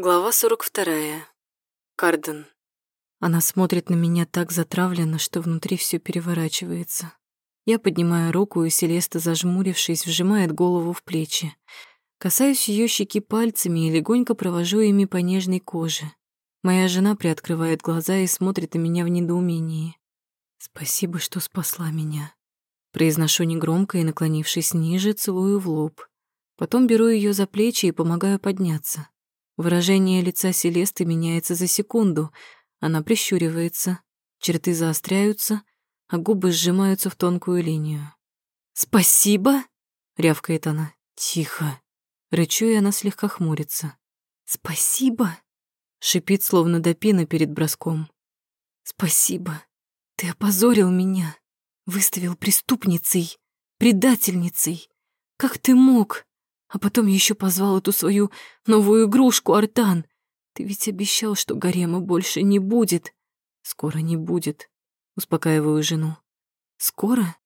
Глава 42. Карден. Она смотрит на меня так затравленно, что внутри все переворачивается. Я поднимаю руку, и Селеста, зажмурившись, вжимает голову в плечи. Касаюсь ее щеки пальцами и легонько провожу ими по нежной коже. Моя жена приоткрывает глаза и смотрит на меня в недоумении. «Спасибо, что спасла меня». Произношу негромко и, наклонившись ниже, целую в лоб. Потом беру ее за плечи и помогаю подняться. Выражение лица Селесты меняется за секунду. Она прищуривается, черты заостряются, а губы сжимаются в тонкую линию. «Спасибо!» — рявкает она. «Тихо!» Рычу, и она слегка хмурится. «Спасибо!» — шипит, словно допина перед броском. «Спасибо! Ты опозорил меня, выставил преступницей, предательницей. Как ты мог?» А потом еще позвал эту свою новую игрушку, Артан. Ты ведь обещал, что гарема больше не будет. Скоро не будет. Успокаиваю жену. Скоро?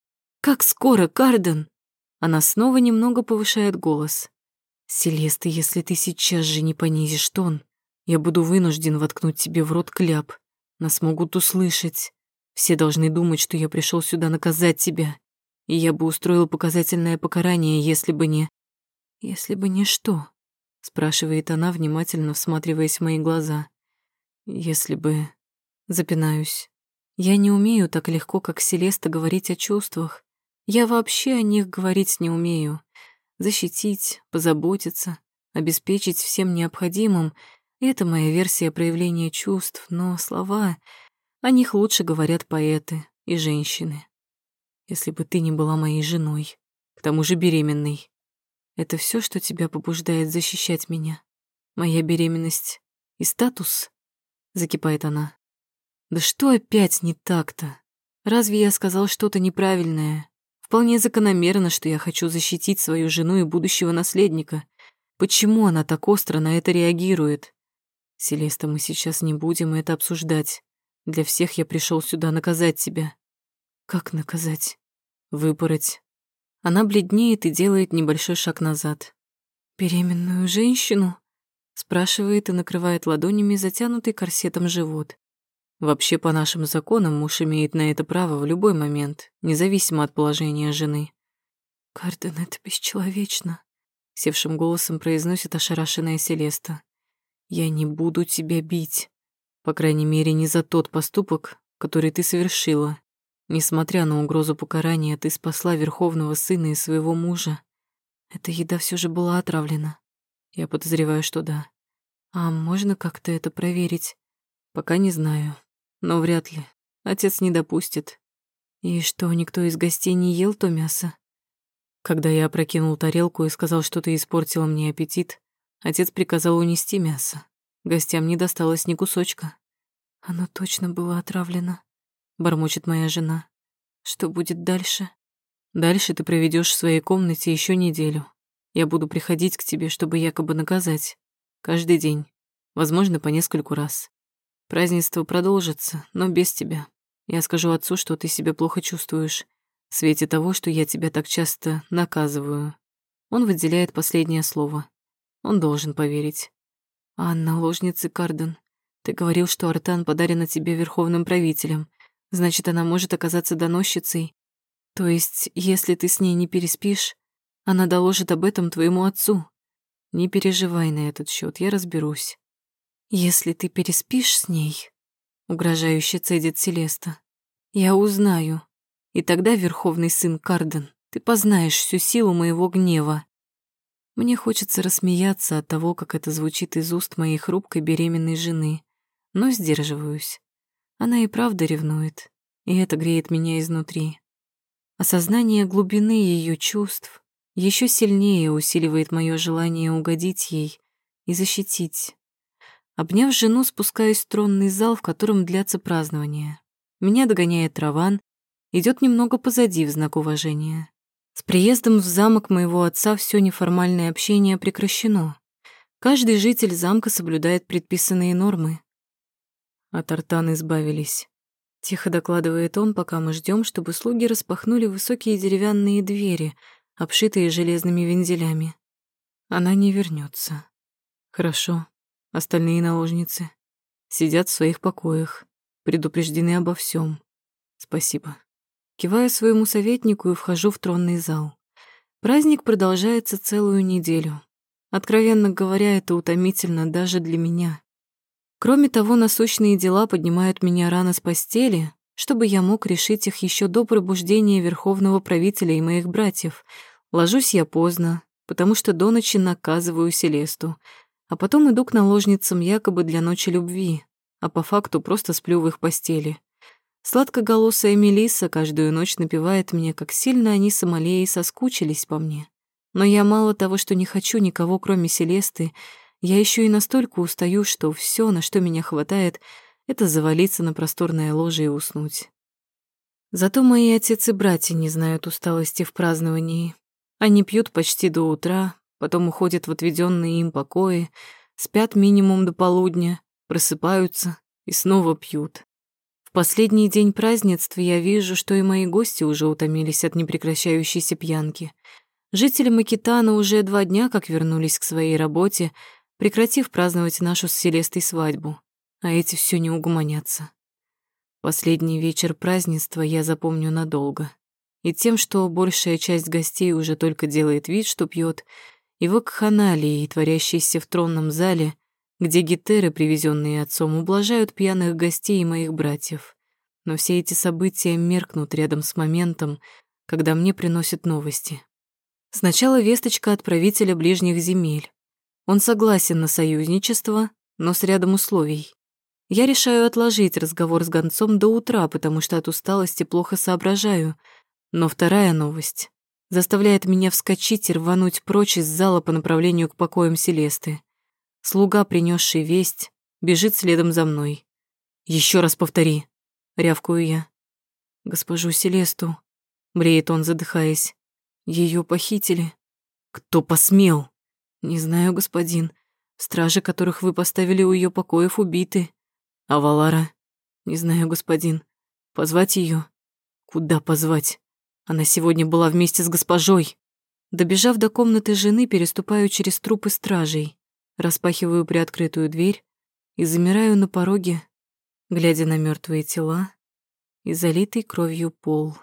Как скоро, Карден? Она снова немного повышает голос. Селеста, если ты сейчас же не понизишь тон, я буду вынужден воткнуть тебе в рот кляп. Нас могут услышать. Все должны думать, что я пришел сюда наказать тебя. И я бы устроил показательное покарание, если бы не... «Если бы не что?» — спрашивает она, внимательно всматриваясь в мои глаза. «Если бы...» — запинаюсь. Я не умею так легко, как Селеста, говорить о чувствах. Я вообще о них говорить не умею. Защитить, позаботиться, обеспечить всем необходимым — это моя версия проявления чувств, но слова... О них лучше говорят поэты и женщины. Если бы ты не была моей женой, к тому же беременной, это все, что тебя побуждает защищать меня? Моя беременность и статус?» Закипает она. «Да что опять не так-то? Разве я сказал что-то неправильное? Вполне закономерно, что я хочу защитить свою жену и будущего наследника. Почему она так остро на это реагирует? Селеста, мы сейчас не будем это обсуждать. Для всех я пришел сюда наказать тебя. Как наказать? Выпороть, она бледнеет и делает небольшой шаг назад. «Беременную женщину?» спрашивает и накрывает ладонями затянутый корсетом живот. Вообще, по нашим законам, муж имеет на это право в любой момент, независимо от положения жены. «Карден, это бесчеловечно», — севшим голосом произносит ошарашенная Селеста. «Я не буду тебя бить. По крайней мере, не за тот поступок, который ты совершила. Несмотря на угрозу покарания, ты спасла Верховного Сына и своего мужа. Эта еда все же была отравлена. Я подозреваю, что да. А можно как-то это проверить? Пока не знаю, но вряд ли. Отец не допустит. И что, никто из гостей не ел то мясо? Когда я опрокинул тарелку и сказал, что ты испортила мне аппетит, отец приказал унести мясо. Гостям не досталось ни кусочка. Оно точно было отравлено бормочет моя жена. Что будет дальше? Дальше ты проведешь в своей комнате еще неделю. Я буду приходить к тебе, чтобы якобы наказать. Каждый день. Возможно, по нескольку раз. Празднество продолжится, но без тебя. Я скажу отцу, что ты себя плохо чувствуешь, в свете того, что я тебя так часто наказываю. Он выделяет последнее слово. Он должен поверить. А наложницы Карден, ты говорил, что Артан подарена тебе верховным правителем. Значит, она может оказаться доносчицей. То есть, если ты с ней не переспишь, она доложит об этом твоему отцу. Не переживай на этот счет, я разберусь. Если ты переспишь с ней, угрожающе цедит Селеста, я узнаю. И тогда, верховный сын Карден, ты познаешь всю силу моего гнева. Мне хочется рассмеяться от того, как это звучит из уст моей хрупкой беременной жены, но сдерживаюсь. Она и правда ревнует, и это греет меня изнутри. Осознание глубины ее чувств еще сильнее усиливает мое желание угодить ей и защитить. Обняв жену, спускаюсь в тронный зал, в котором длятся празднования. Меня догоняет Раван, идет немного позади в знак уважения. С приездом в замок моего отца все неформальное общение прекращено. Каждый житель замка соблюдает предписанные нормы, от Артана избавились. Тихо докладывает он, пока мы ждем, чтобы слуги распахнули высокие деревянные двери, обшитые железными вензелями. Она не вернется. Хорошо. Остальные наложницы сидят в своих покоях, предупреждены обо всем. Спасибо. Киваю своему советнику и вхожу в тронный зал. Праздник продолжается целую неделю. Откровенно говоря, это утомительно даже для меня. Кроме того, насущные дела поднимают меня рано с постели, чтобы я мог решить их еще до пробуждения верховного правителя и моих братьев. Ложусь я поздно, потому что до ночи наказываю Селесту, а потом иду к наложницам якобы для ночи любви, а по факту просто сплю в их постели. Сладкоголосая Мелисса каждую ночь напевает мне, как сильно они с Амалеей соскучились по мне. Но я мало того, что не хочу никого, кроме Селесты, я еще и настолько устаю, что все, на что меня хватает, это завалиться на просторное ложе и уснуть. Зато мои отец и братья не знают усталости в праздновании. Они пьют почти до утра, потом уходят в отведенные им покои, спят минимум до полудня, просыпаются и снова пьют. В последний день празднеств я вижу, что и мои гости уже утомились от непрекращающейся пьянки. Жители Макитана уже два дня как вернулись к своей работе, прекратив праздновать нашу с Селестой свадьбу, а эти все не угомонятся. Последний вечер празднества я запомню надолго. И тем, что большая часть гостей уже только делает вид, что пьет, и вакханалии, творящейся в тронном зале, где гитеры, привезенные отцом, ублажают пьяных гостей и моих братьев. Но все эти события меркнут рядом с моментом, когда мне приносят новости. Сначала весточка от правителя ближних земель. Он согласен на союзничество, но с рядом условий. Я решаю отложить разговор с гонцом до утра, потому что от усталости плохо соображаю. Но вторая новость заставляет меня вскочить и рвануть прочь из зала по направлению к покоям Селесты. Слуга, принесший весть, бежит следом за мной. Еще раз повтори», — рявкую я. «Госпожу Селесту», — бреет он, задыхаясь. Ее похитили». «Кто посмел?» «Не знаю, господин. Стражи, которых вы поставили у ее покоев, убиты. А Валара?» «Не знаю, господин. Позвать ее? «Куда позвать? Она сегодня была вместе с госпожой». Добежав до комнаты жены, переступаю через трупы стражей, распахиваю приоткрытую дверь и замираю на пороге, глядя на мертвые тела и залитый кровью пол.